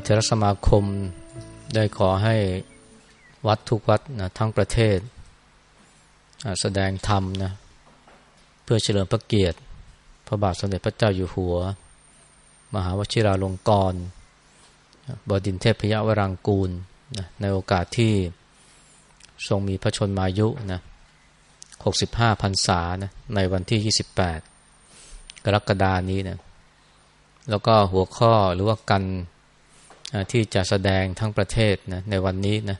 นี้นะมหาเถรสมาคมได้ขอให้วัดทุกวัดนะทั้งประเทศ แสดงธรรมนะเพื่อเฉลิมพระเกียรติ พระบาทสมเด็จพระเจ้าอยู่หัว มหาวชิราลงกรณ์บดินเทพยวรังกูลนะในโอกาสที่ทรงมีพระชนมายุนะ65พรรษานะในวันที่ 28 กรกฎานี้นะแล้วก็หัวข้อหรือว่ากัน ที่จะแสดงทั้งประเทศนะในวันนี้นะ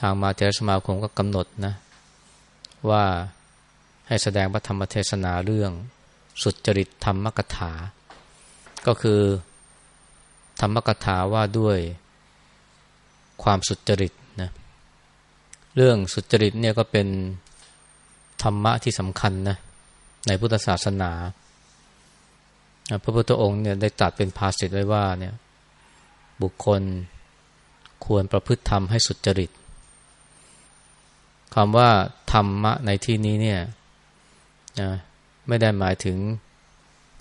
ทางมาเทรสมาคมก็กำหนดนะว่าให้แสดงพระธรรมเทศนาเรื่องสุจริตธรรมกถา ก็คือธรรมกถาว่าด้วยความสุจริตนะเรื่องสุจริตเนี่ยก็เป็นธรรมะที่สำคัญนะในพุทธศาสนา พระพุทธองค์เนี่ยได้ตัดเป็นภาษิตไว้ว่าเนี่ย บุคคลควรประพฤติธรรมให้สุจริตคำว่าธรรมะในที่นี้เนี่ยนะไม่ได้หมายถึง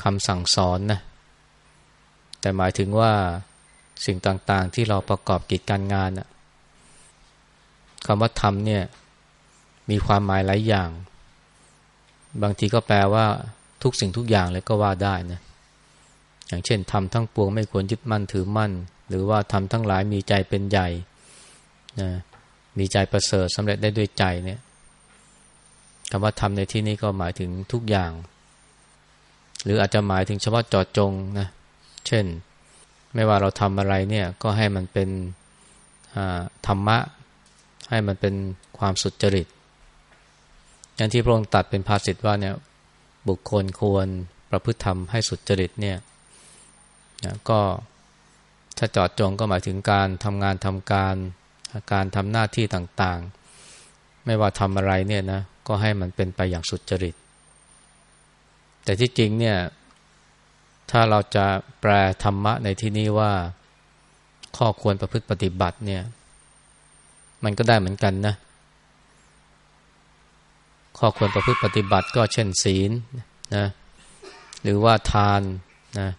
คำสั่งสอนนะแต่หมายถึงว่าสิ่งต่างๆที่เราประกอบกิจการงานนะคำว่าธรรมเนี่ยมีความหมายหลายอย่าง บางทีก็แปลว่าทุกสิ่งทุกอย่างเลยก็ว่าได้นะอย่างเช่นทำทั้งปวงไม่ควรยึดมั่นถือมั่น หรือว่าทำทั้งหลายมีใจเป็นใหญ่นะมีใจประเสริฐสำเร็จได้ด้วยใจเนี่ยคำว่าทำในที่นี้ก็หมายถึงทุกอย่าง หรืออาจจะหมายถึงเฉพาะจอดจงนะเช่น ไม่ว่าเราทำอะไรเนี่ยก็ให้มันเป็นธรรมะ ให้มันเป็นความสุจริตอย่างที่พระองค์ตัดเป็นภาษิตว่าเนี่ยบุคคลควรประพฤติธรรมให้สุจริตเนี่ยนะก็ ถ้าจอดจงก็หมายถึงการทำงานทำการการทำหน้าที่ต่างๆ ไม่ว่าทำอะไรเนี่ยนะก็ให้มันเป็นไปอย่างสุจริต แต่ที่จริงเนี่ยถ้าเราจะแปลธรรมะในที่นี้ว่าข้อควรประพฤติปฏิบัติเนี่ย มันก็ได้เหมือนกันนะ ข้อควรประพฤติปฏิบัติก็เช่นศีลนะหรือว่าทานนะ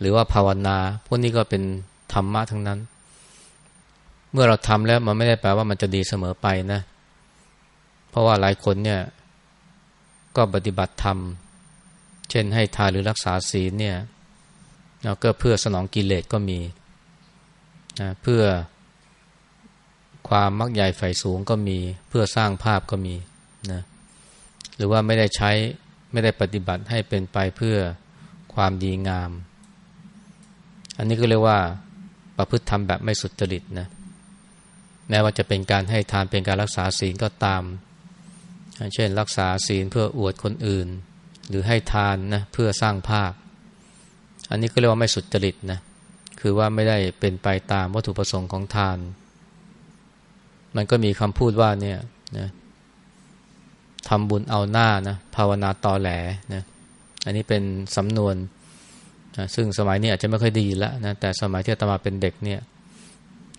หรือว่าภาวนาพวกนี้ก็เป็นธรรมะทั้งนั้น เมื่อเราทำแล้วมันไม่ได้แปลว่ามันจะดีเสมอไปนะ เพราะว่าหลายคนเนี่ยก็ปฏิบัติธรรม เช่นให้ทานหรือรักษาศีลเนี่ยเราก็เพื่อสนองกิเลสก็มีนะเพื่อความมักใหญ่ไฟสูงก็มี เพื่อสร้างภาพก็มีนะหรือว่าไม่ได้ใช้ไม่ได้ปฏิบัติให้เป็นไปเพื่อความดีงาม อันนี้ก็เรียกว่าประพฤติธรรมแบบไม่สุจริตนะแม้ว่าจะเป็นการให้ทานเป็นการรักษาศีลก็ตาม เช่นรักษาศีลเพื่ออวดคนอื่น หรือให้ทานนะเพื่อสร้างภาพ อันนี้ก็เรียกว่าไม่สุจริตนะคือว่าไม่ได้เป็นไปตามวัตถุประสงค์ของทาน มันก็มีคำพูดว่าเนี่ยนะทำบุญเอาหน้านะภาวนาตอแหลนะอันนี้เป็นสำนวน นะซึ่งสมัยนี้อาจจะไม่ค่อยดีแล้วนะแต่สมัยที่อาตมาเป็นเด็กเนี่ย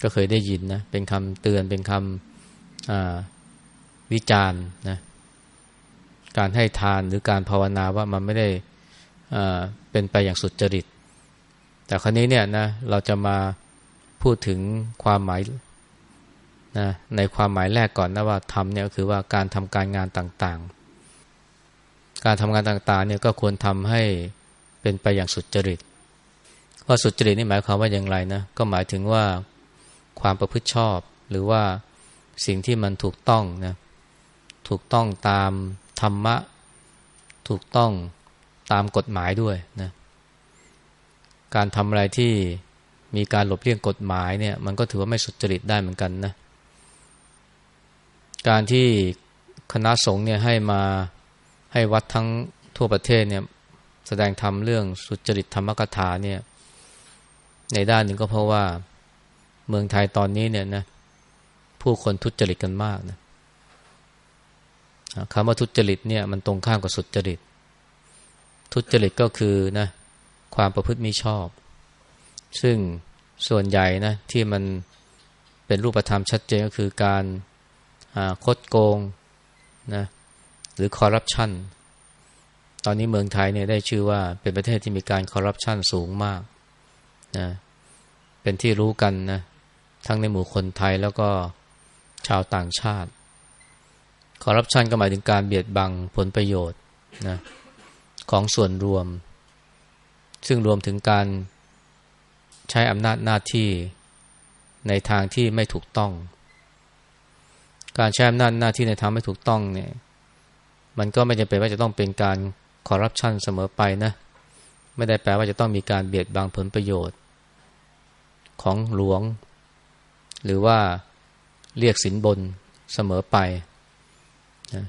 ก็เคยได้ยินนะเป็นคำเตือนเป็นคำวิจารณ์นะการให้ทานหรือการภาวนาว่ามันไม่ได้เป็นไปอย่างสุดจริต แต่ครั้นี้เนี่ยนะเราจะมาพูดถึงความหมายนะในความหมายแรกก่อนนะว่าทำเนี่ยก็คือว่าการทำการงานต่างๆ การทำงานต่างๆเนี่ยก็ควรทำให้ เป็นไปอย่างสุจริตว่าสุจริตนี่หมายความว่าอย่างไรนะก็หมายถึงว่าความประพฤติชอบ หรือว่าสิ่งที่มันถูกต้องนะถูกต้องตามธรรมะ ถูกต้องตามกฎหมายด้วยนะการทำอะไรที่มีการหลบเลี่ยงกฎหมายเนี่ย มันก็ถือว่าไม่สุจริตได้เหมือนกันนะการที่คณะสงฆ์เนี่ยให้มาให้วัดทั้งทั่วประเทศเนี่ย แสดงธรรมเรื่องสุจริตธรรมกถาเนี่ย ในด้านหนึ่งก็เพราะว่าเมืองไทยตอนนี้เนี่ยนะผู้คนทุจริตกันมากนะคำว่าทุจริตเนี่ยมันตรงข้ามกับสุจริต ทุจริตก็คือนะความประพฤติมิชอบ ซึ่งส่วนใหญ่นะที่มันเป็นรูปธรรมชัดเจนก็คือการคดโกงนะหรือคอร์รัปชัน ตอนนี้เมืองไทยเนี่ยได้ชื่อว่าเป็นประเทศที่มีการคอร์รัปชันสูงมากนะเป็นที่รู้กันนะทั้งในหมู่คนไทยแล้วก็ชาวต่างชาติคอร์รัปชันก็หมายถึงการเบียดบังผลประโยชน์นะของส่วนรวม ซึ่งรวมถึงการใช้อำนาจหน้าที่ในทางที่ไม่ถูกต้อง การใช้อำนาจหน้าที่ในทางไม่ถูกต้องเนี่ย มันก็ไม่จำเป็นว่าจะต้องเป็นการ คอร์รัปชันเสมอไปนะ ไม่ได้แปลว่าจะต้องมีการเบียดบังผลประโยชน์ ของหลวง หรือว่าเรียกสินบนเสมอไปนะ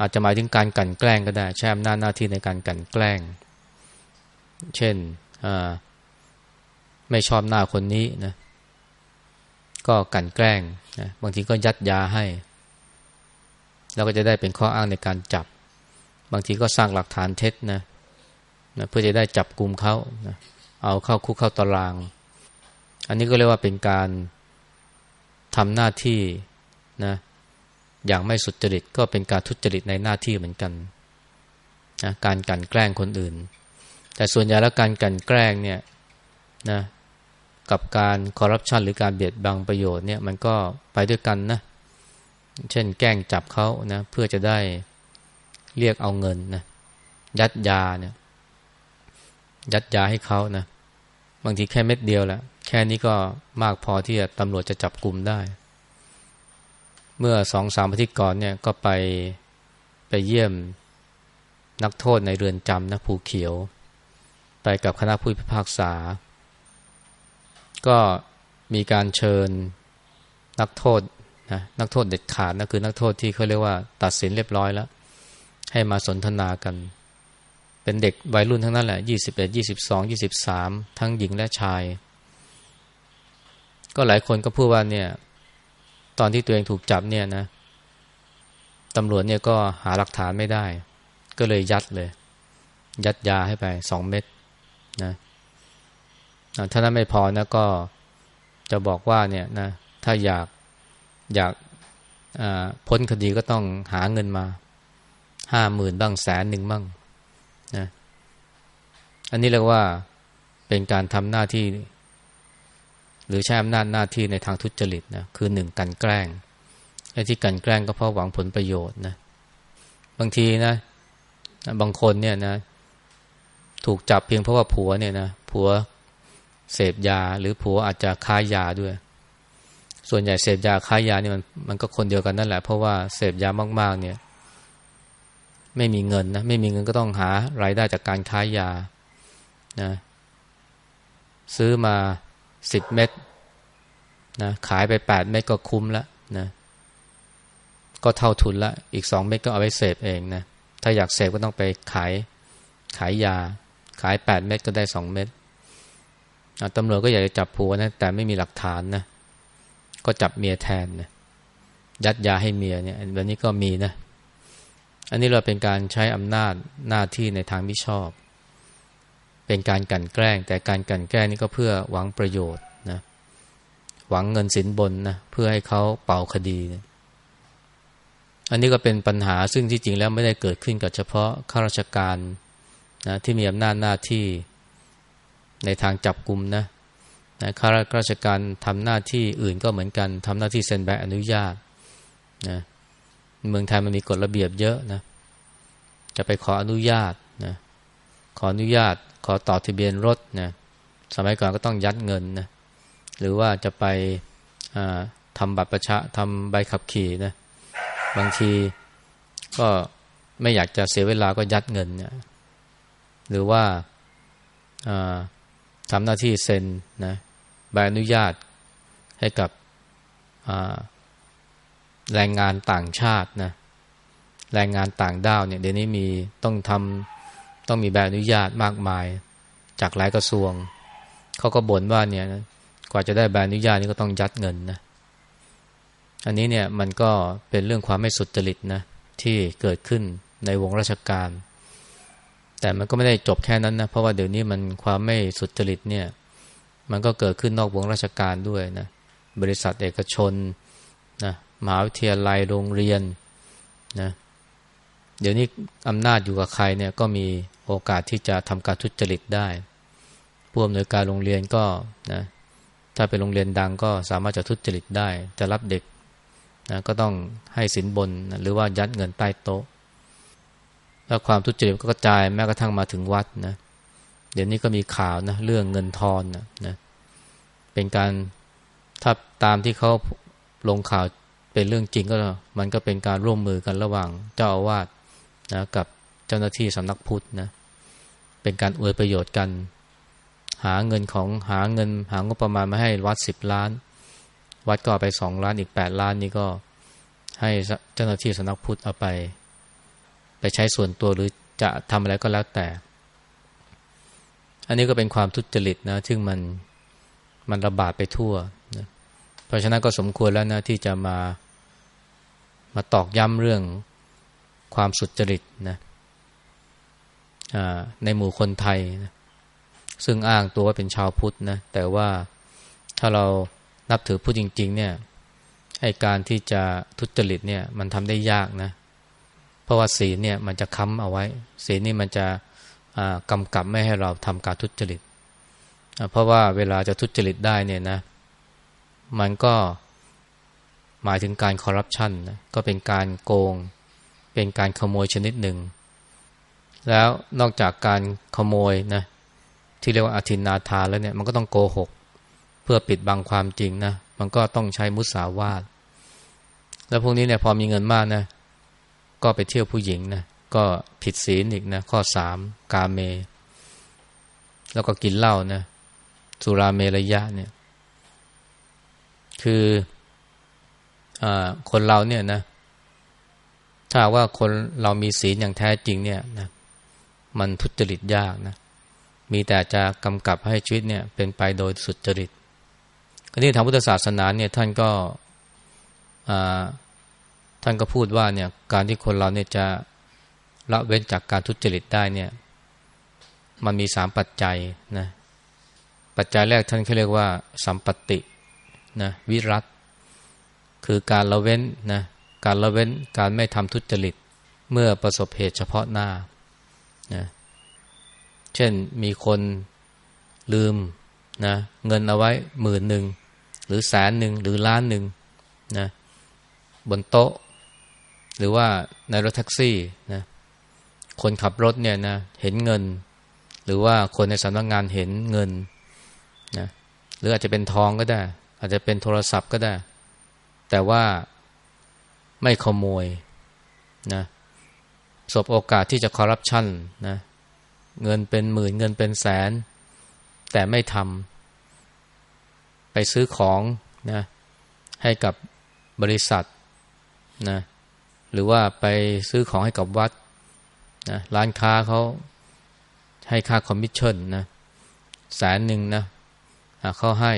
อาจจะหมายถึงการกันแกล้งก็ได้ ใช้อำนาจหน้าที่ในการกันแกล้ง เช่นไม่ชอบหน้าคนนี้นะ ก็กันแกล้งนะบางทีก็ยัดยาให้ แล้วก็จะได้เป็นข้ออ้างในการจับ บางทีก็สร้างหลักฐานเท็จนะนะเพื่อจะได้จับกลุ่มเขานะเอาเข้าคุกเข้าตาราง อันนี้ก็เรียกว่าเป็นการทำหน้าที่นะอย่างไม่สุจริตก็เป็นการทุจริตในหน้าที่เหมือนกันนะการกันแกล้งคนอื่น แต่ส่วนใหญ่แล้วการกันแกล้งเนี่ยนะกับการคอร์รัปชันหรือการเบียดบังประโยชน์เนี่ยมันก็ไปด้วยกันนะเช่นแกล้งจับเขานะเพื่อจะได้ เรียกเอาเงินนะยัดยาเนี่ย ยัดยาให้เขานะบางทีแค่เม็ดเดียวแหละแค่นี้ก็มากพอที่ตำรวจจะจับกลุ่มได้ เมื่อสองสามอาทิตย์ก่อนเนี่ยก็ไปไปเยี่ยมนักโทษในเรือนจำนะภูเขียว ไปกับคณะผู้พิพากษา ก็มีการเชิญนักโทษนะนักโทษเด็ดขาดนะคือนักโทษที่เขาเรียกว่า ตัดสินเรียบร้อยแล้ว ให้มาสนทนากัน เป็นเด็กวัยรุ่นทั้งนั้นแหละยี่สิบเอ็ดยี่สิบสองยี่สิบสามทั้งหญิงและชาย ก็หลายคนก็พูดว่าเนี่ย ตอนที่ตัวเองถูกจับเนี่ยนะตำรวจเนี่ยก็หาหลักฐานไม่ได้ ก็เลยยัดเลย ยัดยาให้ไปสองเม็ดนะถ้านั้นไม่พอนะก็จะบอกว่าเนี่ยนะถ้าอยากอยากพ้นคดีก็ต้องหาเงินมา ห้าหมื่นบ้างแสนหนึ่งบ้างนะอันนี้เรียกว่าเป็นการทำหน้าที่ หรือใช้อำนาจหน้าที่ในทางทุจริตนะคือหนึ่งกันแกล้งไอ้ที่กันแกล้งก็เพราะหวังผลประโยชน์นะบางทีนะ บางคนเนี่ยนะ ถูกจับเพียงเพราะว่าผัวเนี่ยนะผัวเสพยา หรือผัวอาจจะค้ายาด้วย ส่วนใหญ่เสพยาค้ายาเนี่ยมันมันก็คนเดียวกันนั่นแหละเพราะว่าเสพยามากๆ เนี่ย ไม่มีเงินนะไม่มีเงินก็ต้องหารายได้จากการค้ายานะซื้อมาสิบเม็ดนะขายไปแปดเม็ดก็คุ้มแล้วนะก็เท่าทุนละ อีกสองเม็ดก็เอาไปเสพเองนะถ้าอยากเสพก็ต้องไปขายขายยา ขายแปดเม็ดก็ได้สองเม็ดตำรวจก็อยากจะจับผัวนะแต่ไม่มีหลักฐานนะก็จับเมียแทนนะยัดยาให้เมียเนี่ยแบบนี้ก็มีนะ อันนี้เราเป็นการใช้อำนาจหน้าที่ในทางมิชอบ เป็นการกันแกล้ง แต่การกันแกล้งนี่ก็เพื่อหวังประโยชน์นะหวังเงินสินบนนะเพื่อให้เขาเป่าคดีนะอันนี้ก็เป็นปัญหาซึ่งที่จริงแล้วไม่ได้เกิดขึ้นกับเฉพาะข้าราชการนะที่มีอำนาจหน้าที่ในทางจับกลุ่มนะนะข้าราชการทำหน้าที่อื่นก็เหมือนกันทำหน้าที่เซ็นใบอนุญาตนะ เมืองไทยมันมีกฎระเบียบเยอะนะ จะไปขออนุญาตนะ ขออนุญาต ขอต่อทะเบียนรถนะ สมัยก่อนก็ต้องยัดเงินนะ หรือว่าจะไปทำบัตรประชาทำใบขับขี่นะ บางทีก็ไม่อยากจะเสียเวลาก็ยัดเงินนี่ยหรือว่าทำหน้าที่เซ็นนะใบอนุญาตให้กับ แรงงานต่างชาตินะแรงงานต่างด้าวเนี่ยเดี๋ยวนี้มีต้องทำต้องมีใบอนุญาตมากมาย จากหลายกระทรวงเขาก็บ่นว่าเนี่ยกว่าจะได้ใบอนุญาตนี่ก็ต้องยัดเงินนะอันนี้เนี่ยมันก็เป็นเรื่องความไม่สุจริตนะที่เกิดขึ้นในวงราชการ แต่มันก็ไม่ได้จบแค่นั้นนะเพราะว่าเดี๋ยวนี้มันความไม่สุจริตเนี่ย มันก็เกิดขึ้นนอกวงราชการด้วยนะบริษัทเอกชนนะ มหาวิทยาลัยโรงเรียนนะเดี๋ยวนี้อำนาจอยู่กับใครเนี่ยก็มีโอกาสที่จะทำการทุจริตได้ ผู้อำนวยการโรงเรียนก็นะถ้าเป็นโรงเรียนดังก็สามารถจะทุจริตได้ จะรับเด็กนะก็ต้องให้สินบนนะหรือว่ายัดเงินใต้โต๊ะ แล้วความทุจริตก็กระจายแม้กระทั่งมาถึงวัดนะเดี๋ยวนี้ก็มีข่าวนะเรื่องเงินทอนนะนะเป็นการถ้าตามที่เขาลงข่าว เป็นเรื่องจริงก็มันก็เป็นการร่วมมือกันระหว่างเจ้าอาวาสนะกับเจ้าหน้าที่สำนักพุทธนะเป็นการอวยประโยชน์กัน หาเงินของหาเงิน หางบประมาณมาให้วัดสิบล้าน วัดก็ไปสองล้านอีกแปดล้านนี่ก็ให้เจ้าหน้าที่สำนักพุทธเอาไป ไปใช้ส่วนตัวหรือจะทำอะไรก็แล้วแต่ อันนี้ก็เป็นความทุจริตนะซึ่งมันมันระบาดไปทั่วนะเพราะฉะนั้นก็สมควรแล้วนะที่จะมา มาตอกย้ำเรื่องความสุจริตนะในหมู่คนไทยนะซึ่งอ้างตัวว่าเป็นชาวพุทธนะแต่ว่าถ้าเรานับถือพุทธจริง ๆ เนี่ยไอการที่จะทุจริตเนี่ย มันทำได้ยากนะ เพราะว่าศีลเนี่ยมันจะค้ำเอาไว้ ศีลนี่มันจะกำกับไม่ให้เราทำการทุจริต เพราะว่าเวลาจะทุจริตได้เนี่ยนะ มันก็ หมายถึงการคอร์รัปชันนะก็เป็นการโกง เป็นการขโมยชนิดหนึ่ง แล้วนอกจากการขโมยนะที่เรียกว่าอธินาทานแล้วเนี่ยมันก็ต้องโกหก เพื่อปิดบังความจริงนะมันก็ต้องใช้มุสาวาทแล้วพวกนี้เนี่ยพอมีเงินมากนะก็ไปเที่ยวผู้หญิงนะก็ผิดศีลอีกนะข้อสามกาเม แล้วก็กินเหล้านะสุราเมรยะเนี่ย คืออ คนเราเนี่ยนะ ถ้าว่าคนเรามีศีลอย่างแท้จริงเนี่ยนะมันทุจริตยากนะ มีแต่จะกำกับให้ชีวิตเนี่ย เป็นไปโดยสุจริตอันนี้ทางพุทธศาสนาเนี่ยท่านก็ท่านก็พูดว่าเนี่ย การที่คนเราเนี่ยจะละเว้นจากการทุจริตได้เนี่ย มันมีสามปัจจัยนะปัจจัยแรกท่านเขาเรียกว่า สัมปตินะวิรัต คือการละเว้นนะการละเว้นการไม่ทำทุจริตเมื่อประสบเหตุเฉพาะหน้านะเช่นมีคนลืมนะเงินเอาไว้หมื่นหนึ่งหรือแสนหนึ่งหรือล้านหนึ่งนะบนโต๊ะ หรือว่าในรถแท็กซี่นะคนขับรถเนี่ยนะเห็นเงิน หรือว่าคนในสำนักงงานเห็นเงินนะหรืออาจจะเป็นทองก็ได้ อาจจะเป็นโทรศัพท์ก็ได้ แต่ว่าไม่ขโมยนะสบโอกาสที่จะคอร์รัปชันนะเงินเป็นหมื่นเงินเป็นแสน แต่ไม่ทำไปซื้อของนะให้กับบริษัทนะหรือว่าไปซื้อของให้กับวัดนะร้านค้าเขาให้ค่าคอมมิชชั่นนะแสนหนึ่งนะเขาให้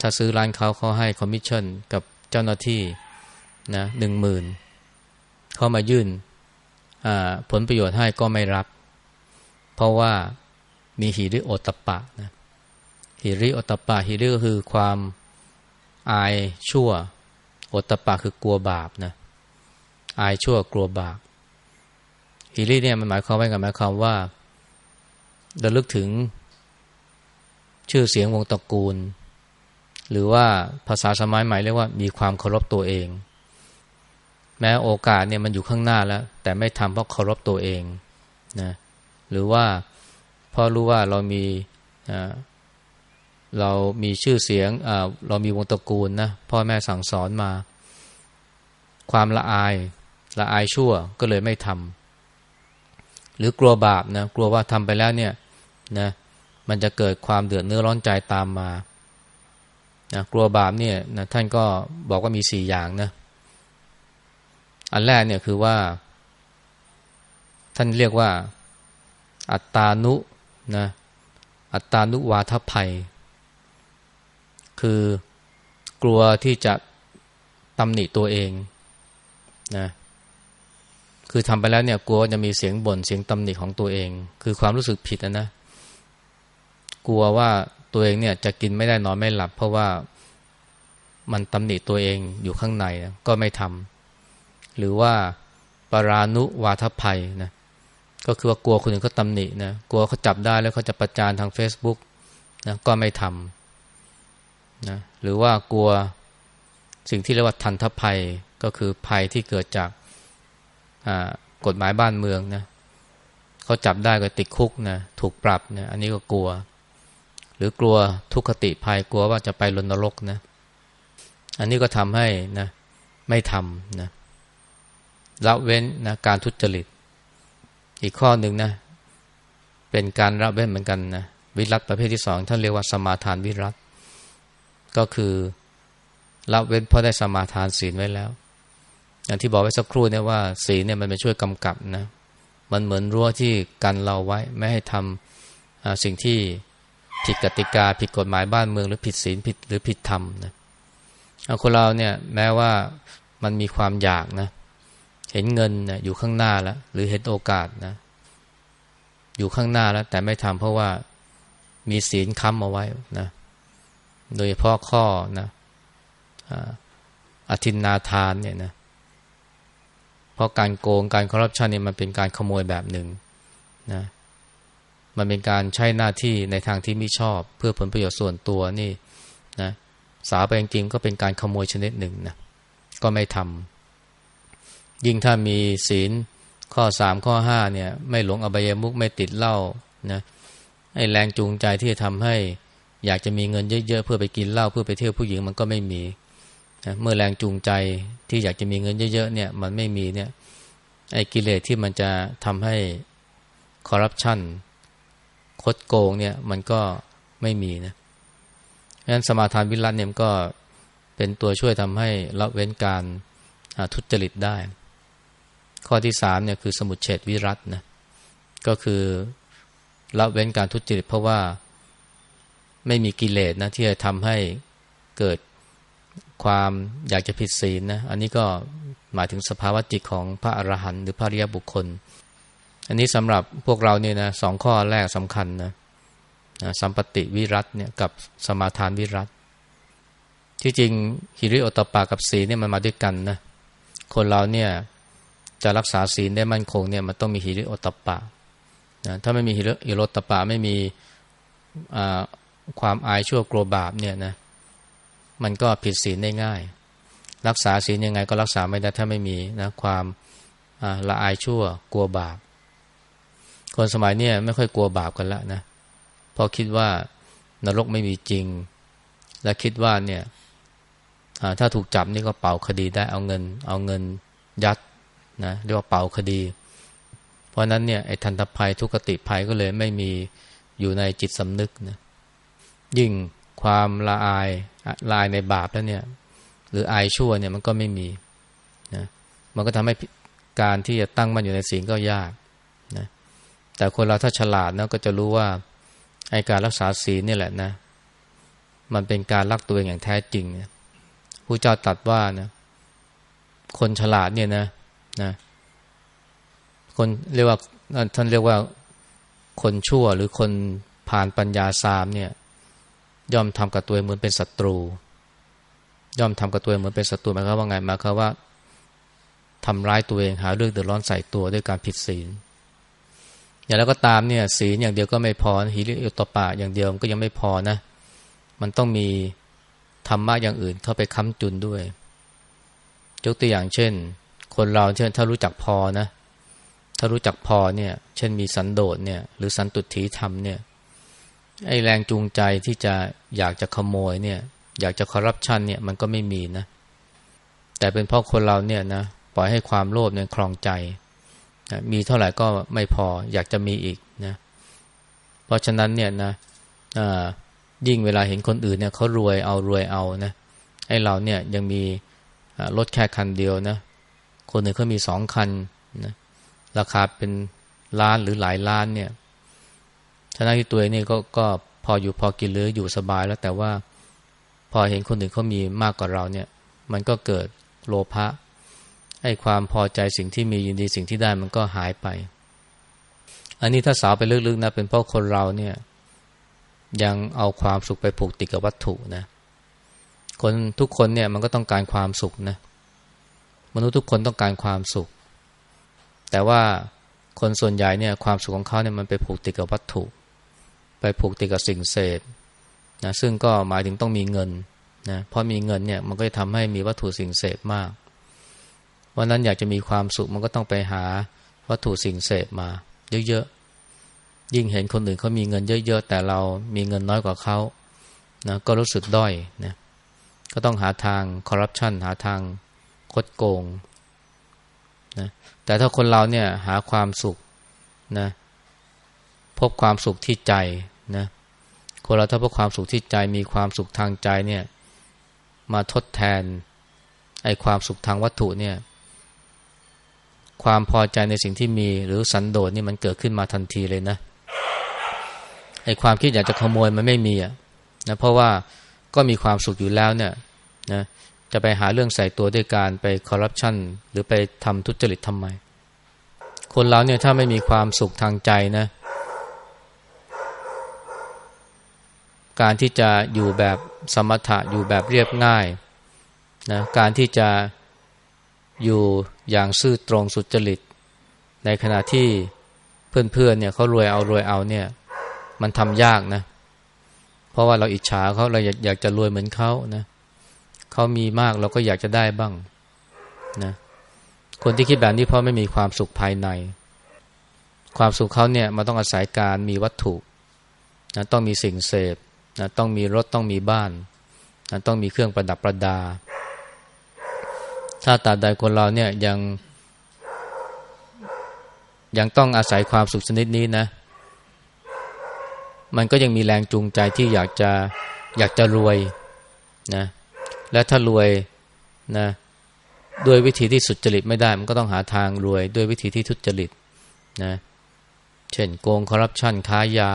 ถ้าซื้อร้านเขาเขาให้คอมมิชชั่นกับ เจ้าหน้าที่นะหนึ่งหมื่นเขามายื่นผลประโยชน์ให้ก็ไม่รับ เพราะว่ามีหิริโอตตัปปะนะหิริโอตปะหิริก็คือความอายชั่ว โอตปะคือกลัวบาปนะอายชั่วกลัวบาปฮิริเนี่ยมันหมายความว่าไงหมายความว่าระลึกถึงชื่อเสียงวงตระกูล หรือว่าภาษาสมัยใหม่เรียกว่ามีความเคารพตัวเอง แม้โอกาสเนี่ยมันอยู่ข้างหน้าแล้ว แต่ไม่ทำเพราะเคารพตัวเองนะหรือว่าเพราะรู้ว่าเรามีเรามีชื่อเสียงเรามีวงตระกูลนะพ่อแม่สั่งสอนมา ความละอายละอายชั่วก็เลยไม่ทำหรือกลัวบาปนะกลัวว่าทำไปแล้วเนี่ยนะมันจะเกิดความเดือดเนื้อร้อนใจตามมา นะกลัวบาปเนี่ยนะท่านก็บอกว่ามีสี่อย่างนะ อันแรกเนี่ยคือว่า ท่านเรียกว่า อัตตานุนะอัตตานุวาทภัย คือกลัวที่จะตำหนิตัวเองนะคือทำไปแล้วเนี่ยกลัวจะมีเสียงบน่นเสียงตำหนิของตัวเอง คือความรู้สึกผิดนะกลัวว่า ตัวเองเนี่ยจะกินไม่ได้นอนไม่หลับ เพราะว่ามันตำหนิตัวเองอยู่ข้างในก็ไม่ทำหรือว่าปรานุวาทภัยนะก็คือว่ากลัวคนอื่นเขาตำหนินะกลัวเขาจับได้แล้วเขาจะประจานทาง Facebook นะก็ไม่ทำนะหรือว่ากลัวสิ่งที่เรียกว่าทันทภัยก็คือภัยที่เกิดจากกฎหมายบ้านเมืองนะเขาจับได้ก็ติดคุกนะถูกปรับนะอันนี้ก็กลัว หรือกลัวทุกขติภัยกลัวว่าจะไปลนรกนะ อันนี้ก็ทำให้นะ ไม่ทำนะละเว้นนะการทุจริต อีกข้อหนึ่งนะ เป็นการละเว้นเหมือนกันนะวิรัตประเภทที่สองท่านเรียกว่าสมาทานวิรัตก็คือละเว้นเพราะได้สมาทานศีลไว้แล้วอย่างที่บอกไว้สักครู่เนี่ยว่าศีลเนี่ยมันไปช่วยกำกับนะ มันเหมือนรั้วที่กันเราไว้ ไม่ให้ทำสิ่งที่ ผิดกติกา ผิดกฎหมายบ้านเมือง หรือผิดศีลผิดหรือผิดธรรมนะคนเราเนี่ยแม้ว่ามันมีความอยากนะ เห็นเงินนะอยู่ข้างหน้าแล้วหรือเห็นโอกาสนะ อยู่ข้างหน้าแล้ว แต่ไม่ทำเพราะว่ามีศีลค้ำเอาไว้นะ โดยเฉพาะข้อนะอธินนาทานเนี่ยนะเพราะการโกงการคอร์รัปชันเนี่ยมันเป็นการขโมยแบบหนึ่งนะ มันเป็นการใช้หน้าที่ในทางที่ไม่ชอบ เพื่อผลประโยชน์ส่วนตัวนี่นะสาไปจริงๆก็เป็นการขโมยชนิดหนึ่งนะก็ไม่ทำยิ่งถ้ามีศีลข้อสามข้อห้าเนี่ยไม่หลงอบายมุกไม่ติดเหล้านะไอ้แรงจูงใจที่จะทำให้อยากจะมีเงินเยอะๆเพื่อไปกินเหล้าเพื่อไปเที่ยวผู้หญิงมันก็ไม่มีนะเมื่อแรงจูงใจที่อยากจะมีเงินเยอะๆเนี่ยมันไม่มีเนี่ยไอ้กิเลสที่มันจะทำให้คอร์รัปชัน คดโกงเนี่ยมันก็ไม่มีนะดังนั้นสมาทานวิรัตเนี่ยก็เป็นตัวช่วยทำให้ละเว้นการทุจริตได้ ข้อที่สามเนี่ยคือสมุดเฉดวิรัตนะก็คือละเว้นการทุจริตเพราะว่าไม่มีกิเลสนะที่จะทำให้เกิดความอยากจะผิดศีลนะอันนี้ก็หมายถึงสภาวะจิตของพระอรหันต์หรือพระริยบุคคล อันนี้สำหรับพวกเราเนี่ยนะสองข้อแรกสำคัญนะสัมปติวิรัตเนี่ยกับสมาทานวิรัตที่จริงฮิริโอตปากับศีเนี่ยมันมาด้วยกันนะคนเราเนี่ยจะรักษาศีลได้มั่นคงเนี่ยมันต้องมีฮิริโอตปานะถ้าไม่มีฮิริโอตปาไม่มีความอายชั่วกลัวบาปเนี่ยนะมันก็ผิดศีลได้ง่าย รักษาศีลยังไงก็รักษาไม่ได้ถ้าไม่มีนะความละอายชั่วกลัวบาป คนสมัยนี้ไม่ค่อยกลัวบาปกันละนะเพราะคิดว่านรกไม่มีจริง และคิดว่าเนี่ยถ้าถูกจับนี่ก็เป่าคดีได้เอาเงิน เอาเงินยัดนะเรียกว่าเป่าคดี เพราะนั้นเนี่ยไอ้ทันตภัยทุกติภัยก็เลยไม่มีอยู่ในจิตสำนึกนะยิ่งความละอายละอายในบาปแล้วเนี่ย หรืออายชั่วเนี่ยมันก็ไม่มีนะมันก็ทำให้การที่จะตั้งมันอยู่ในสิ่งก็ยาก แต่คนเราถ้าฉลาดนะก็จะรู้ว่าไอการรักษาศีลนี่แหละนะ มันเป็นการรักตัวเองอย่างแท้จริงนะผู้เจ้าตัดว่านะคนฉลาดเนี่ยนะนะคนเรียกว่าท่านเรียกว่าคนชั่วหรือคนผ่านปัญญาสามเนี่ยย่อมทำกับตัวเองเหมือนเป็นศัตรู ย่อมทำกับตัวเองเหมือนเป็นศัตรูหมายความว่าไงหมายความว่าทำร้ายตัวเองหาเรื่องเดือดร้อนใส่ตัวด้วยการผิดศีล อย่างแล้วก็ตามเนี่ยศีลอย่างเดียวก็ไม่พอหิริอุตปะอย่างเดียวก็ยังไม่พอนะ มันต้องมีธรรมะอย่างอื่นเข้าไปค้ำจุนด้วยยกตัวอย่างเช่น คนเราเช่น ถ้ารู้จักพอนะ ถ้ารู้จักพอเนี่ย เช่นมีสันโดษเนี่ย หรือสันตุถีธรรมเนี่ยไอแรงจูงใจที่จะอยากจะขโมยเนี่ย อยากจะคอร์รัปชันเนี่ยมันก็ไม่มีนะ แต่เป็นเพราะคนเราเนี่ยนะปล่อยให้ความโลภเนี่ยคลองใจ นะมีเท่าไหร่ก็ไม่พออยากจะมีอีกนะเพราะฉะนั้นเนี่ยนะยิ่งเวลาเห็นคนอื่นเนี่ยเขารวยเอารวยเอานะไอ้เราเนี่ยยังมีรถแค่คันเดียวนะคนหนึ่งเขามีสองคันนะราคาเป็นล้านหรือหลายล้านเนี่ยทั้งที่ตัวเองนี่ก็ก็พออยู่พอกินหรืออยู่สบายแล้วแต่ว่าพอเห็นคนอื่นเขามีมากกว่าเราเนี่ย มันก็เกิดโลภะ ไอ้ความพอใจสิ่งที่มียินดีสิ่งที่ได้มันก็หายไป อันนี้ถ้าสาวไปลึกๆนะเป็นเพราะคนเราเนี่ย ยังเอาความสุขไปผูกติดกับวัตถุนะ คนทุกคนเนี่ยมันก็ต้องการความสุขนะ มนุษย์ทุกคนต้องการความสุข แต่ว่าคนส่วนใหญ่เนี่ยความสุขของเขาเนี่ยมันไปผูกติดกับวัตถุ ไปผูกติดกับสิ่งเสพนะซึ่งก็หมายถึงต้องมีเงินนะเพราะมีเงินเนี่ยมันก็จะทำให้มีวัตถุสิ่งเสพมาก วันนั้นอยากจะมีความสุขมันก็ต้องไปหาวัตถุสิ่งเสพมา เยอะๆ ยิ่งเห็นคนอื่นเขามีเงินเยอะๆ แต่เรามีเงินน้อยกว่าเขานะก็รู้สึกด้อยนะก็ต้องหาทางคอร์รัปชันหาทางคดโกงนะแต่ถ้าคนเราเนี่ยหาความสุขนะพบความสุขที่ใจนะคนเราถ้าพบความสุขที่ใจมีความสุขทางใจเนี่ยมาทดแทนไอ้ความสุขทางวัตถุเนี่ย ความพอใจในสิ่งที่มี หรือสันโดษนี่มันเกิดขึ้นมาทันทีเลยนะไอ้ความคิดอยากจะขโมยมันไม่มีอะนะเพราะว่าก็มีความสุขอยู่แล้วเนี่ยนะจะไปหาเรื่องใส่ตัวด้วยการไปคอร์รัปชันหรือไปทำทุจริตทำไม คนเราเนี่ยถ้าไม่มีความสุขทางใจนะ การที่จะอยู่แบบสมถะอยู่แบบเรียบง่ายนะการที่จะ อยู่อย่างซื่อตรงสุจริต ในขณะที่เพื่อนๆเนี่ยเขารวยเอารวยเอาเนี่ย มันทำยากนะ เพราะว่าเราอิจฉาเขาเราอยากอยากจะรวยเหมือนเขานะเขามีมากเราก็อยากจะได้บ้างนะคนที่คิดแบบนี้เพราะไม่มีความสุขภายใน ความสุขเขาเนี่ยมันต้องอาศัยการมีวัตถุนะต้องมีสิ่งเสพนะต้องมีรถต้องมีบ้านนะต้องมีเครื่องประดับประดา ถ้าตาใดคนเราเนี่ยยังยังต้องอาศัยความสุขชนิดนี้นะ มันก็ยังมีแรงจูงใจที่อยากจะอยากจะรวยนะ และถ้ารวยนะด้วยวิธีที่สุจริตไม่ได้ มันก็ต้องหาทางรวย ด้วยวิธีที่ทุจริตนะ เช่นโกงคอร์รัปชันค้ายา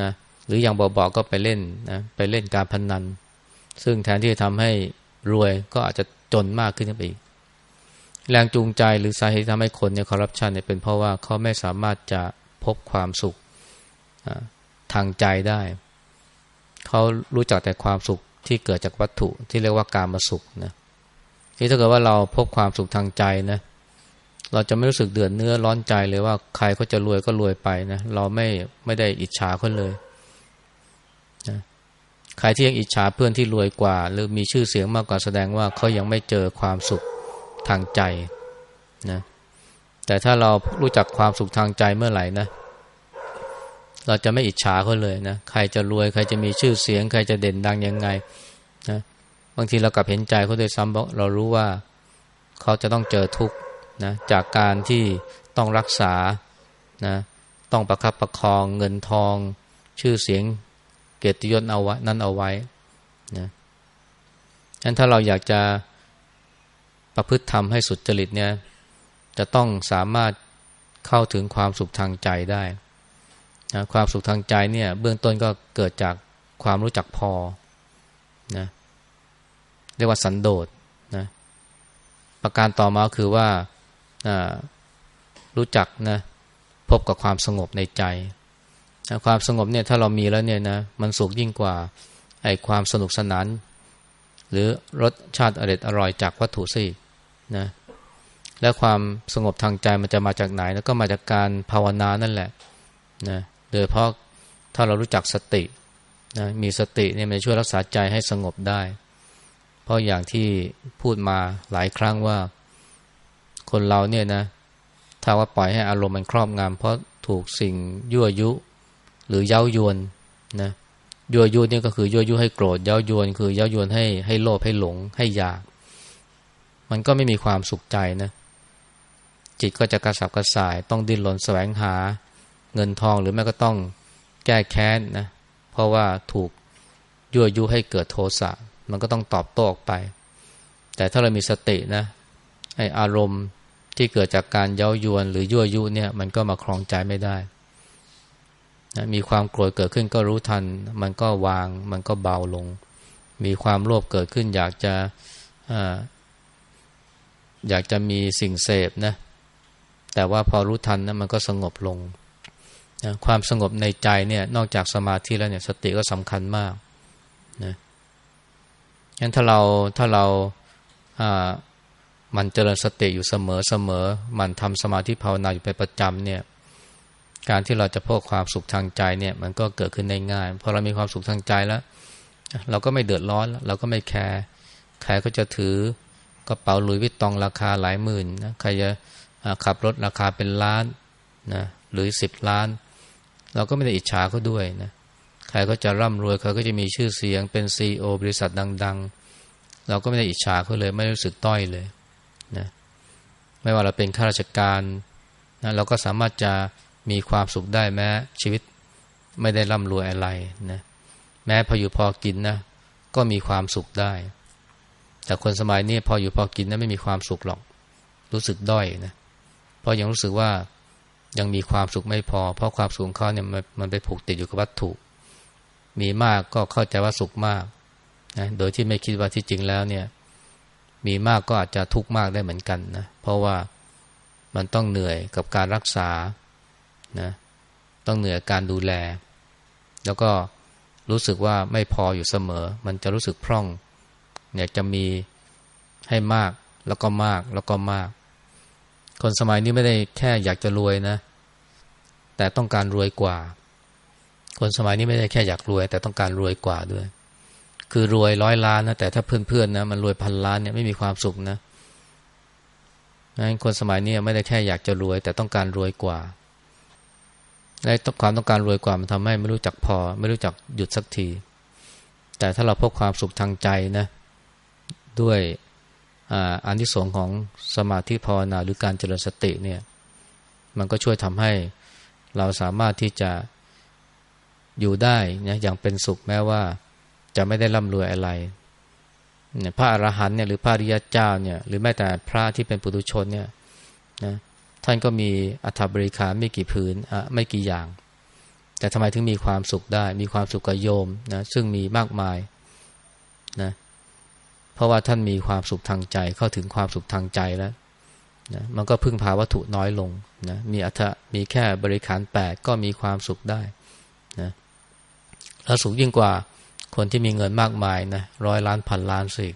นะ หรืออย่างบอกๆก็ไปเล่นนะไปเล่นการพนนัน ซึ่งแทนที่จะทำให้รวยก็อาจจะ จนมากขึ้นไปอีก แรงจูงใจหรือสาเหตุทำให้คนเนี่ยคอร์รัปชันเนี่ยเป็นเพราะว่าเขาไม่สามารถจะพบความสุขทางใจได้ เขารู้จักแต่ความสุขที่เกิดจากวัตถุที่เรียกว่าการมาสุขนะที่ถ้าเกิดว่าเราพบความสุขทางใจนะเราจะไม่รู้สึกเดือดเนื้อร้อนใจเลยว่าใครเขาจะรวยก็รวยไปนะเราไม่ไม่ได้อิจฉาเขาเลย ใครที่ยังอิจฉาเพื่อนที่รวยกว่า หรือมีชื่อเสียงมากกว่าแสดงว่าเขายังไม่เจอความสุขทางใจนะแต่ถ้าเรารู้จักความสุขทางใจเมื่อไหร่นะ เราจะไม่อิจฉาเขาเลยนะใครจะรวยใครจะมีชื่อเสียง ใครจะเด่นดังยังไงนะบางทีเรากลับเห็นใจเขาโดยซ้ำเพราะเรารู้ว่าเขาจะต้องเจอทุกข์นะจากการที่ต้องรักษานะต้องประคับประคองเงินทอง ชื่อเสียง เกียรติยศเอาไว้นั้นเอาไว้นะฉะนั้นถ้าเราอยากจะประพฤติทำให้สุดจริตเนี่ยจะต้องสามารถเข้าถึงความสุขทางใจได้นะความสุขทางใจเนี่ยเบื้องต้นก็เกิดจากความรู้จักพอนะเรียกว่าสันโดษนะประการต่อมาคือว่ารู้จักนะพบกับความสงบในใจ ความสงบเนี่ยถ้าเรามีแล้วเนี่ยนะมันสุขยิ่งกว่าไอ้ความสนุกสนาน หรือรสชาติอร่อยอร่อยจากวัตถุสินะและความสงบทางใจมันจะมาจากไหนแล้วก็มาจากการภาวนานั่นแหละนะโดยเพราะถ้าเรารู้จักสตินะมีสติเนี่ยมันช่วยรักษาใจให้สงบได้ เพราะอย่างที่พูดมาหลายครั้งว่า คนเราเนี่ยนะถ้าว่าปล่อยให้อารมณ์มันครอบงำเพราะถูกสิ่งยั่วยุ หรือเย้ายวนนะยั่วยุนี่ก็คือยั่วยุให้โกรธเย้ายวนคือเย้ายวนให้ให้โลภให้หลงให้อยาก มันก็ไม่มีความสุขใจนะจิตก็จะกระสับกระส่าย ต้องดิ้นรนแสวงหาเงินทองหรือแม้ก็ต้องแก้แค้นนะเพราะว่าถูกยั่วยุให้เกิดโทสะมันก็ต้องตอบโต้ออกไป แต่ถ้าเรามีสตินะไออารมณ์ที่เกิดจากการเย้ายวนหรือยั่วยุเนี่ยมันก็มาคลองใจไม่ได้ มีความโกรธเกิดขึ้นก็รู้ทัน มันก็วาง มันก็เบาลง มีความโลภเกิดขึ้น อยากจะอยากจะมีสิ่งเสพนะ แต่ว่าพอรู้ทันนะมันก็สงบลงนะความสงบในใจเนี่ย นอกจากสมาธิแล้วเนี่ย สติก็สำคัญมากนะงั้นถ้าเราถ้าเราอ่ามันเจริญสติอยู่เสมอเสมอ มันทำสมาธิภาวนาอยู่เป็นประจำเนี่ย การที่เราจะพบความสุขทางใจเนี่ย มันก็เกิดขึ้นได้ง่ายพอเรามีความสุขทางใจแล้ว เราก็ไม่เดือดร้อน เราก็ไม่แคร์ใครก็จะถือกระเป๋าหลุยวิตตองราคาหลายหมื่นนะใครจะขับรถราคาเป็นล้านนะหรือสิบล้าน เราก็ไม่ได้อิจฉาเขาด้วยนะใครก็จะร่ำรวยเขาก็จะมีชื่อเสียงเป็นซีอบริษัทดัง ๆ เราก็ไม่ได้อิจฉาเขาเลย ไม่รู้สึกต้อยเลยนะไม่ว่าเราเป็นข้าราชการนะเราก็สามารถจะ มีความสุขได้แม้ชีวิตไม่ได้ร่ำรวยอะไรนะแม้พออยู่พอกินนะก็มีความสุขได้ แต่คนสมัยนี้พออยู่พอกินนะไม่มีความสุขหรอก รู้สึกด้อยนะเพราะยังรู้สึกว่ายังมีความสุขไม่พอ เพราะความสุขเขาเนี่ยมันมันไปผูกติดอยู่กับวัตถุ มีมากก็เข้าใจว่าสุขมากนะโดยที่ไม่คิดว่าที่จริงแล้วเนี่ย มีมากก็อาจจะทุกข์มากได้เหมือนกันนะเพราะว่ามันต้องเหนื่อยกับการรักษา นะต้องเหนื่อยการดูแล แล้วก็รู้สึกว่าไม่พออยู่เสมอ มันจะรู้สึกพร่องอยากจะมีให้มากแล้วก็มากแล้วก็มาก คนสมัยนี้ไม่ได้แค่อยากจะรวยนะ แต่ต้องการรวยกว่า คนสมัยนี้ไม่ได้แค่อยากรวย แต่ต้องการรวยกว่าด้วย คือรวยร้อยล้านนะแต่ถ้าเพื่อนๆนะมันรวยพันล้านเนี่ยไม่มีความสุขนะนั้นคนสมัยนี้ไม่ได้แค่อยากจะรวย แต่ต้องการรวยกว่า และความต้องการรวยกว่ามันทำให้ไม่รู้จักพอ ไม่รู้จักหยุดสักที แต่ถ้าเราพบความสุขทางใจนะด้วยอันที่สงของสมาธิภาวนาหรือการเจริญสติเนี่ย มันก็ช่วยทำให้เราสามารถที่จะอยู่ได้นะอย่างเป็นสุขแม้ว่าจะไม่ได้ร่ำรวยอะไรเนี่ยพระอรหันต์เนี่ยหรือพระริยเจ้าเนี่ย หรือแม้แต่พระที่เป็นปุถุชนเนี่ยนะ ท่านก็มีอัฐบริขารไม่กี่ผืนอะไม่กี่อย่าง แต่ทำไมถึงมีความสุขได้ มีความสุขกับโยมนะซึ่งมีมากมายนะเพราะว่าท่านมีความสุขทางใจเข้าถึงความสุขทางใจแล้วนะมันก็พึ่งพาวัตถุน้อยลงนะมีอัฐมีแค่บริขารแปดก็มีความสุขได้นะแล้วสุขยิ่งกว่าคนที่มีเงินมากมายนะร้อยล้านพันล้านสิ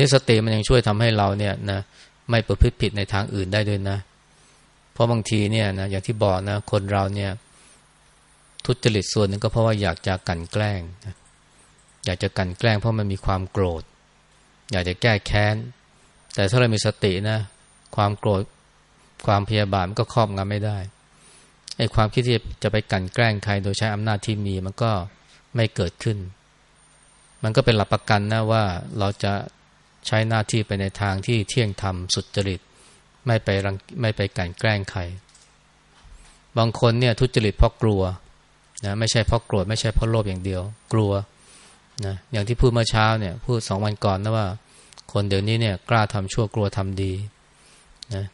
ทีสติมันยังช่วยทำให้เราเนี่ยนะไม่ประพฤติผิดในทางอื่นได้ด้วยนะเพราะบางทีเนี่ยนะอย่างที่บอกนะ คนเราเนี่ย ทุจริตส่วนหนึ่งก็เพราะว่าอยากจะกันแกล้ง อยากจะกันแกล้งเพราะมันมีความโกรธ อยากจะแก้แค้น แต่ถ้าเรามีสตินะ ความโกรธความพยาบาทมันก็ครอบงำไม่ได้ไอ้ความคิดที่จะไปกันแกล้งใครโดยใช้อำนาจที่มีมันก็ไม่เกิดขึ้น มันก็เป็นหลักประกันนะว่าเราจะใช้หน้าที่ไปในทางที่เที่ยงธรรมสุจริต ไม่ไปรังไม่ไปกันแกล้งใคร บางคนเนี่ยทุจริตเพราะกลัวนะไม่ใช่เพราะโกรธไม่ใช่เพราะโลภอย่างเดียว กลัวนะอย่างที่พูดเมื่อเช้าเนี่ยพูดสองวันก่อนนะว่า คนเดี๋ยวนี้เนี่ยกล้าทำชั่วกลัวทำดีนะ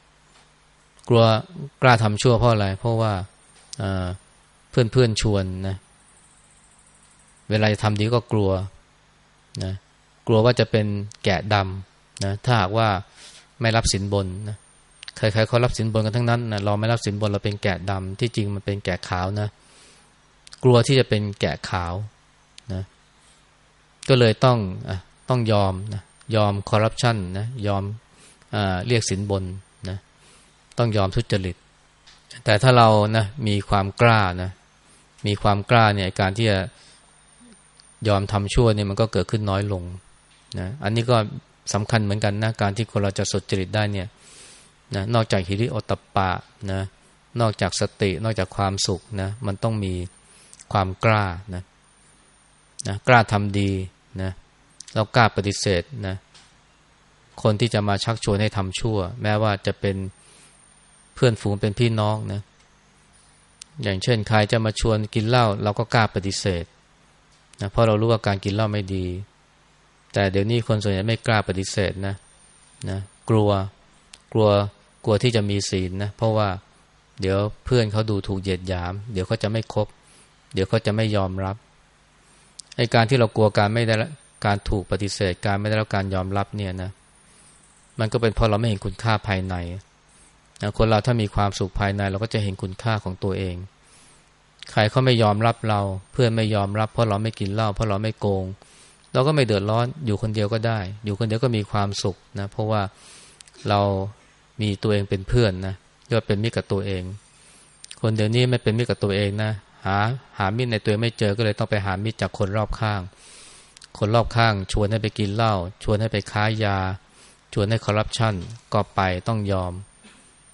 กลัวกล้าทำชั่วเพราะอะไร เพราะว่าเพื่อนเพื่อนชวนนะเวลาจะทำดีก็กลัวนะกลัวว่าจะเป็นแกะดำนะถ้าหากว่าไม่รับสินบนนะ ใครๆเขารับสินบนกันทั้งนั้นนะเราไม่รับสินบนเราเป็นแกะดำที่จริงมันเป็นแกะขาวนะ กลัวที่จะเป็นแกะขาวนะ ก็เลยต้องอต้องยอมนะยอมคอร์รัปชันนะยอมอเรียกสินบนนะ ต้องยอมทุจริต แต่ถ้าเรานะมีความกล้านะ มีความกล้าเนี่ยการที่จะยอมทำชั่วเนี่ยมันก็เกิดขึ้นน้อยลงนะอันนี้ก็สำคัญเหมือนกันนะการที่คนเราจะสุจริตได้เนี่ย นะนอกจากฮิริโอตปะนะนอกจากสติ นอกจากความสุขนะมันต้องมีความกล้านะนะกล้าทำดีนะแล้วกล้าปฏิเสธนะคนที่จะมาชักชวนให้ทำชั่ว แม้ว่าจะเป็นเพื่อนฝูงเป็นพี่น้องนะอย่างเช่นใครจะมาชวนกินเหล้าเราก็กล้าปฏิเสธนะเพราะเรารู้ว่าการกินเหล้าไม่ดี แต่เดี๋ยวนี้คนส่วนใหญ่ไม่กล้าปฏิเสธนะนะกลัวกลัว กลัวที่จะมีศีลนะเพราะว่าเดี๋ยวเพื่อนเขาดูถูกเหยียดหยาม เดี๋ยวเขาจะไม่คบ เดี๋ยวเขาจะไม่ยอมรับไอ้การที่เรากลัวการไม่ได้การถูกปฏิเสธการไม่ได้รับการยอมรับเนี่ยนะ มันก็เป็นเพราะเราไม่เห็นคุณค่าภายในนะคนเราถ้ามีความสุขภายใน เราก็จะเห็นคุณค่าของตัวเอง ใครเขาไม่ยอมรับเรา เพื่อนไม่ยอมรับ เพราะเราไม่กินเหล้าเพราะเราไม่โกง เราก็ไม่เดือดร้อนอยู่คนเดียวก็ได้ อยู่คนเดียวก็มีความสุขนะ เพราะว่าเรา มีตัวเองเป็นเพื่อนนะเรียกว่าเป็นมิตรกับตัวเองคคนเดี๋ยวนี้ไม่เป็นมิตรกับตัวเองนะหาหามิตรในตัวไม่เจอก็เลยต้องไปหามิตรจากคนรอบข้าง คนรอบข้าง ชวนให้ไปกินเหล้าชวนให้ไปค้ายา ชวนให้คอร์รัปชันก็ไปต้องยอม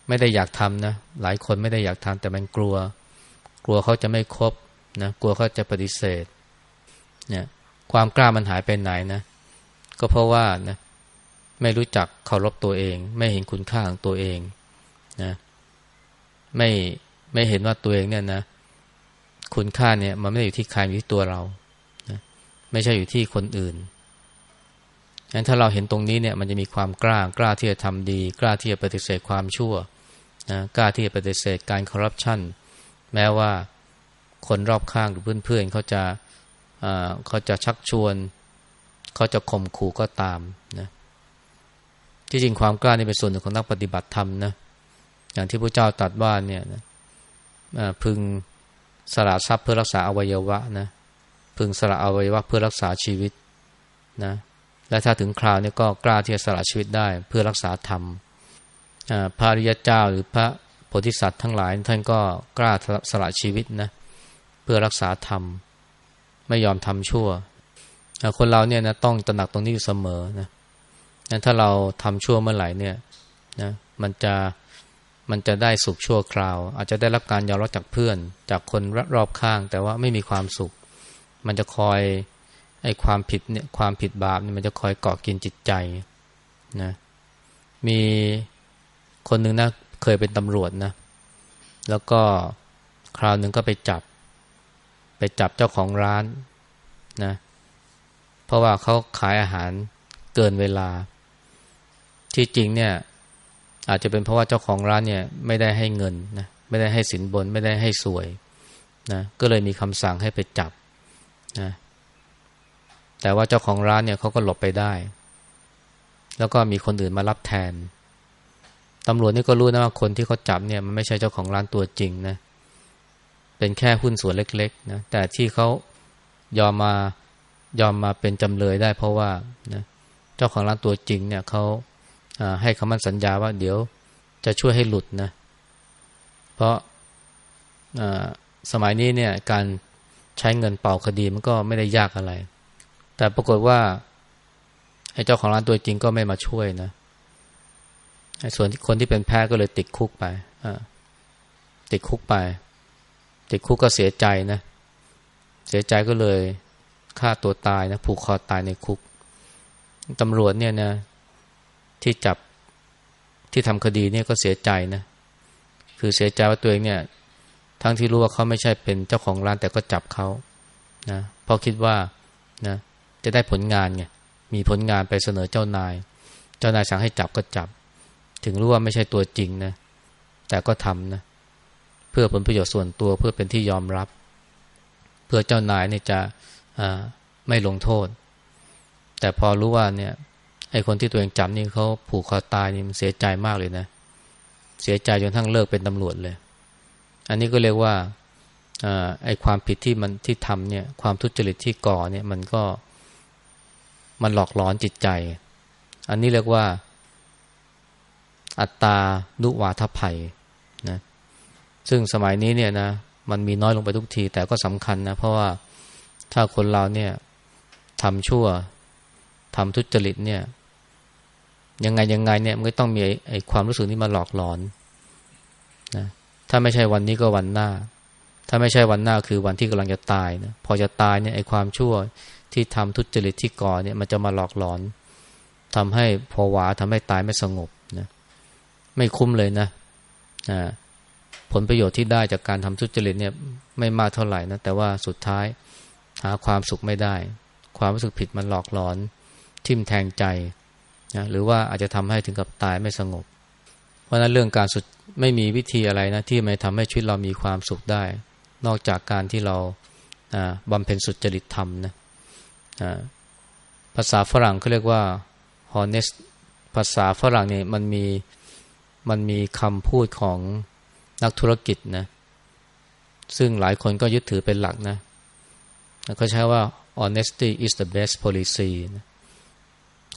ไม่ได้อยากทำนะหลายคนไม่ได้อยากทำแต่มันกลัว กลัวเขาจะไม่ครบนะกลัวเขาจะปฏิเสธเนี่ยความกล้ามันหายไปไหนนะ ก็เพราะว่านะ ไม่รู้จักเคารพตัวเอง ไม่เห็นคุณค่าของตัวเองนะไม่ไม่เห็นว่าตัวเองเนี่ยนะ คุณค่าเนี่ย มันไม่ได้อยู่ที่ใครอยู่ที่ตัวเรานะไม่ใช่อยู่ที่คนอื่นงั้นถ้าเราเห็นตรงนี้เนี่ย มันจะมีความกล้ากล้าที่จะทำดี กล้าที่จะปฏิเสธความชั่วนะกล้าที่จะปฏิเสธการคอร์รัปชันแม้ว่าคนรอบข้างหรือเพื่อนๆเขาจะเขาจะชักชวน เขาจะข่มขู่ก็ตามนะ ที่จริงความกล้านี่เป็นส่วนหนึ่งของนักปฏิบัติธรรมนะอย่างที่พระเจ้าตรัสว่าเนี่ยนะพึงสละทรัพย์เพื่อรักษาอวัยวะนะพึงสละอวัยวะเพื่อรักษาชีวิตนะและถ้าถึงคราวนี้ก็กล้าที่จะสละชีวิตได้เพื่อรักษาธรรมพระริยเจ้าหรือพระโพธิสัตว์ทั้งหลายท่านก็กล้าสละชีวิตนะเพื่อรักษาธรรม ไม่ยอมทำชั่ว คนเราเนี่ยนะต้องตระหนักตรงนี้อยู่เสมอนะ นะถ้าเราทำชั่วเมื่อไหร่เนี่ยนะมันจะมันจะได้สุขชั่วคราว อาจจะได้รับการยอมรับจากเพื่อน จากคนรอบข้าง แต่ว่าไม่มีความสุข มันจะคอยไอ้ความผิดเนี่ยความผิดบาปเนี่ยมันจะคอยเกาะกินจิตใจนะมีคนหนึ่งนะเคยเป็นตำรวจนะแล้วก็คราวหนึ่งก็ไปจับ ไปจับเจ้าของร้านนะเพราะว่าเขาขายอาหารเกินเวลา ที่จริงเนี่ย อาจจะเป็นเพราะว่าเจ้าของร้านเนี่ย ไม่ได้ให้เงินนะไม่ได้ให้สินบน ไม่ได้ให้สวยนะก็เลยมีคำสั่งให้ไปจับนะแต่ว่าเจ้าของร้านเนี่ยเขาก็หลบไปได้ แล้วก็มีคนอื่นมารับแทนตำรวจนี่ก็รู้นะว่าคนที่เขาจับเนี่ยมันไม่ใช่เจ้าของร้านตัวจริงนะเป็นแค่หุ้นส่วนเล็กๆนะแต่ที่เขายอมมายอมมาเป็นจำเลยได้ เพราะว่านะเจ้าของร้านตัวจริงเนี่ยเขา ให้คำมั่นสัญญาว่าเดี๋ยวจะช่วยให้หลุดนะ เพราะสมัยนี้เนี่ยการใช้เงินเป่าคดีมันก็ไม่ได้ยากอะไร แต่ปรากฏว่าไอ้เจ้าของร้านตัวจริงก็ไม่มาช่วยนะไอ้ส่วนคนที่เป็นแพ้ก็เลยติดคุกไปติดคุกไป ติดคุกก็เสียใจนะ เสียใจก็เลยฆ่าตัวตายนะผูกคอตายในคุกตำรวจเนี่ยนะ ที่จับที่ทำคดีเนี่ยก็เสียใจนะ คือเสียใจว่าตัวเองเนี่ย ทั้งที่รู้ว่าเขาไม่ใช่เป็นเจ้าของร้านแต่ก็จับเขานะเพราะคิดว่านะจะได้ผลงานไงมีผลงานไปเสนอเจ้านาย เจ้านายสั่งให้จับก็จับ ถึงรู้ว่าไม่ใช่ตัวจริงนะ แต่ก็ทำนะ เพื่อผลประโยชน์ส่วนตัวเพื่อเป็นที่ยอมรับ เพื่อเจ้านายเนี่ยจะไม่ลงโทษ แต่พอรู้ว่าเนี่ย ไอ้คนที่ตัวเองจำนี่เขาผูกคอตายนี่มันเสียใจมากเลยนะ เสียใจจนทั้งเลิกเป็นตำรวจเลย อันนี้ก็เรียกว่าไอ้ความผิดที่มันที่ทำเนี่ย ความทุจริตที่ก่อเนี่ยมันก็มันหลอกหลอนจิตใจ อันนี้เรียกว่า อัตตาลุวาทภัยนะซึ่งสมัยนี้เนี่ยนะมันมีน้อยลงไปทุกที แต่ก็สำคัญนะ เพราะว่าถ้าคนเราเนี่ยทำชั่วทำทุจริตเนี่ย ยังไงยังไงเนี่ยมันก็ต้องมีไอ้ความรู้สึกนี้มาหลอกหลอนนะถ้าไม่ใช่วันนี้ก็วันหน้า ถ้าไม่ใช่วันหน้าคือวันที่กำลังจะตายนะพอจะตายเนี่ยไอ้ความชั่วที่ทำทุจริตที่ก่อเนี่ยมันจะมาหลอกหลอนทำให้พอหวาทำให้ตายไม่สงบนะไม่คุ้มเลยนะนะผลประโยชน์ที่ได้จากการทำทุจริตเนี่ยไม่มากเท่าไหร่นะแต่ว่าสุดท้ายหาความสุขไม่ได้ ความรู้สึกผิดมันหลอกหลอน ทิ่มแทงใจ นะหรือว่าอาจจะทำให้ถึงกับตายไม่สงบ เพราะนั้นเรื่องการสุดไม่มีวิธีอะไรนะที่ไม่ทำให้ชีวิตเรามีความสุขได้ นอกจากการที่เราบำเพ็ญสุจริตธรรมนะภาษาฝรั่งเขาเรียกว่า honest ภาษาฝรั่งเนี่ยมันมีมันมีคำพูดของนักธุรกิจนะซึ่งหลายคนก็ยึดถือเป็นหลักนะเขาใช้ว่า honesty is the best policy นะ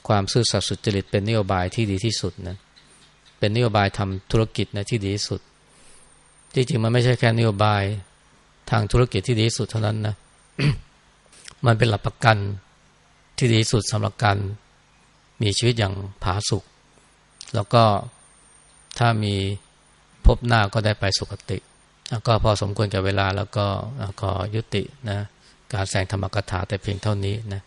ความซื่อสัตย์สุจริตเป็นนโยบายที่ดีที่สุดนะเป็นนโยบายทำธุรกิจนะที่ดีที่สุดจริงๆมันไม่ใช่แค่นโยบายทางธุรกิจที่ดีที่สุดเท่านั้นนะมันเป็นหลักประกันที่ดีที่สุดสำหรับการมีชีวิตอย่างผาสุกแล้วก็ถ้ามีพบหน้าก็ได้ไปสุคติ ก็พอสมควรกับเวลาแล้วก็ก็ยุตินะการแสดงธรรมกถาแต่เพียงเท่านี้นะ